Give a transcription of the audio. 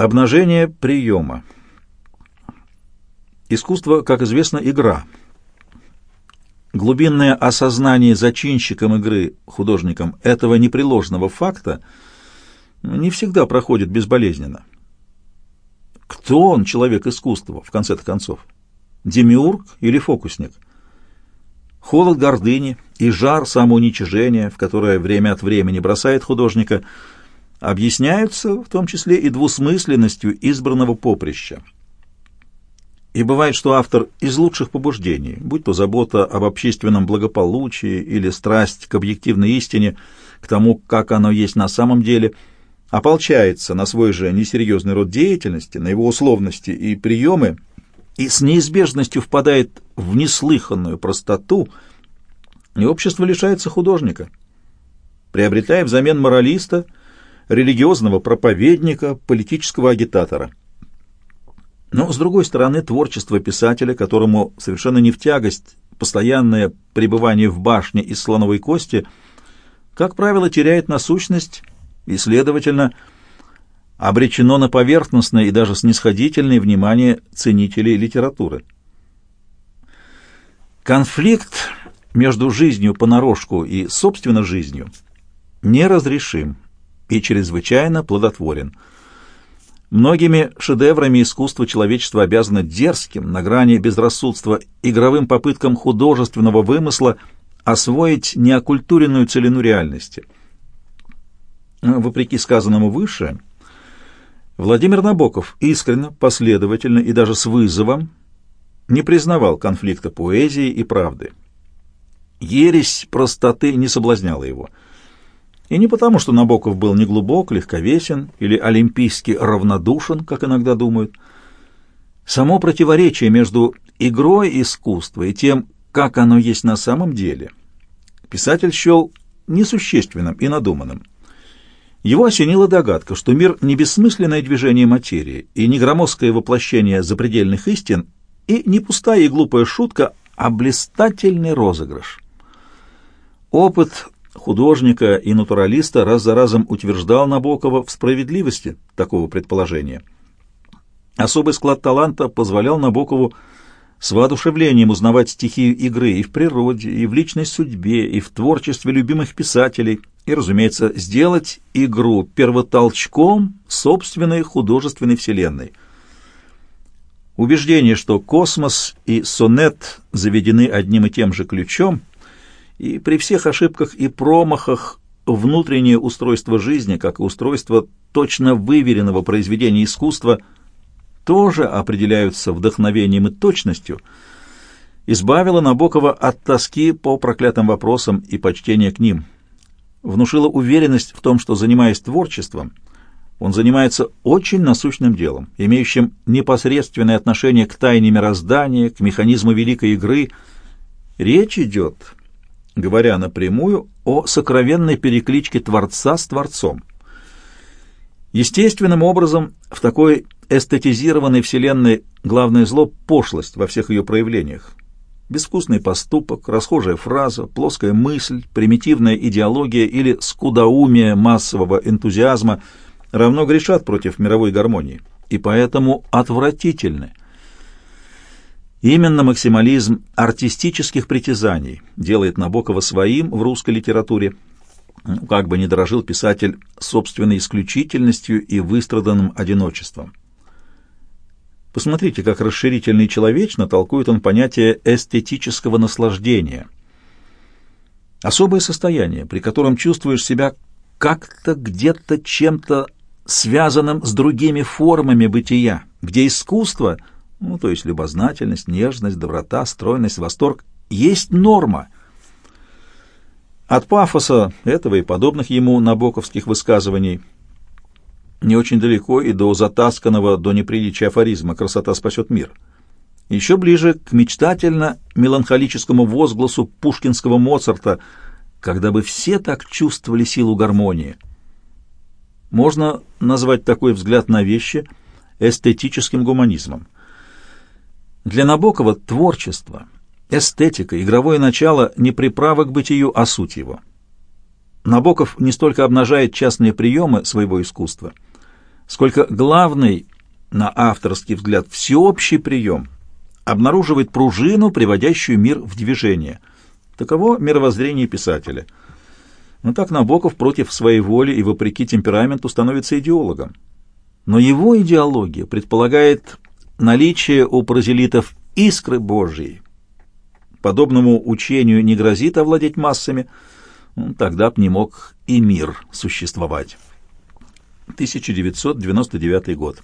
Обнажение приема. Искусство, как известно, игра. Глубинное осознание зачинщиком игры, художником, этого непреложного факта не всегда проходит безболезненно. Кто он, человек искусства, в конце концов? Демиург или фокусник? Холод гордыни и жар самоуничижения, в которое время от времени бросает художника – объясняются в том числе и двусмысленностью избранного поприща. И бывает, что автор из лучших побуждений, будь то забота об общественном благополучии или страсть к объективной истине, к тому, как оно есть на самом деле, ополчается на свой же несерьезный род деятельности, на его условности и приемы, и с неизбежностью впадает в неслыханную простоту, и общество лишается художника, приобретая взамен моралиста – религиозного проповедника, политического агитатора. Но, с другой стороны, творчество писателя, которому совершенно не в тягость постоянное пребывание в башне из слоновой кости, как правило, теряет насущность и, следовательно, обречено на поверхностное и даже снисходительное внимание ценителей литературы. Конфликт между жизнью понарошку и, собственно, жизнью неразрешим и чрезвычайно плодотворен. Многими шедеврами искусства человечество обязано дерзким, на грани безрассудства, игровым попыткам художественного вымысла освоить неокультуренную целину реальности. Вопреки сказанному выше, Владимир Набоков искренне, последовательно и даже с вызовом не признавал конфликта поэзии и правды. Ересь простоты не соблазняла его – и не потому, что Набоков был неглубок, легковесен или олимпийски равнодушен, как иногда думают. Само противоречие между игрой искусства и тем, как оно есть на самом деле, писатель счел несущественным и надуманным. Его осенила догадка, что мир не бессмысленное движение материи и не громоздкое воплощение запредельных истин и не пустая и глупая шутка, а блистательный розыгрыш. Опыт художника и натуралиста раз за разом утверждал Набокова в справедливости такого предположения. Особый склад таланта позволял Набокову с воодушевлением узнавать стихию игры и в природе, и в личной судьбе, и в творчестве любимых писателей, и, разумеется, сделать игру первотолчком собственной художественной вселенной. Убеждение, что космос и сонет заведены одним и тем же ключом – и при всех ошибках и промахах внутреннее устройство жизни, как и устройство точно выверенного произведения искусства, тоже определяются вдохновением и точностью, избавило Набокова от тоски по проклятым вопросам и почтения к ним, внушило уверенность в том, что, занимаясь творчеством, он занимается очень насущным делом, имеющим непосредственное отношение к тайне мироздания, к механизму великой игры. Речь идет говоря напрямую о сокровенной перекличке Творца с Творцом. Естественным образом в такой эстетизированной вселенной главное зло — пошлость во всех ее проявлениях. Безвкусный поступок, расхожая фраза, плоская мысль, примитивная идеология или скудоумие массового энтузиазма равно грешат против мировой гармонии и поэтому отвратительны. Именно максимализм артистических притязаний делает Набокова своим в русской литературе, ну, как бы не дорожил писатель собственной исключительностью и выстраданным одиночеством. Посмотрите, как расширительный человечно толкует он понятие эстетического наслаждения. Особое состояние, при котором чувствуешь себя как-то где-то чем-то связанным с другими формами бытия, где искусство — ну, то есть любознательность, нежность, доброта, стройность, восторг, есть норма. От пафоса этого и подобных ему набоковских высказываний не очень далеко и до затасканного до неприличия афоризма «красота спасет мир». Еще ближе к мечтательно-меланхолическому возгласу пушкинского Моцарта, когда бы все так чувствовали силу гармонии. Можно назвать такой взгляд на вещи эстетическим гуманизмом – для Набокова творчество, эстетика, игровое начало не приправа к бытию, а суть его. Набоков не столько обнажает частные приемы своего искусства, сколько главный, на авторский взгляд, всеобщий прием обнаруживает пружину, приводящую мир в движение. Таково мировоззрение писателя. Но так Набоков против своей воли и вопреки темпераменту становится идеологом. Но его идеология предполагает наличие у паразелитов искры Божьей. Подобному учению не грозит овладеть массами, ну, тогда б не мог и мир существовать. 1999 год.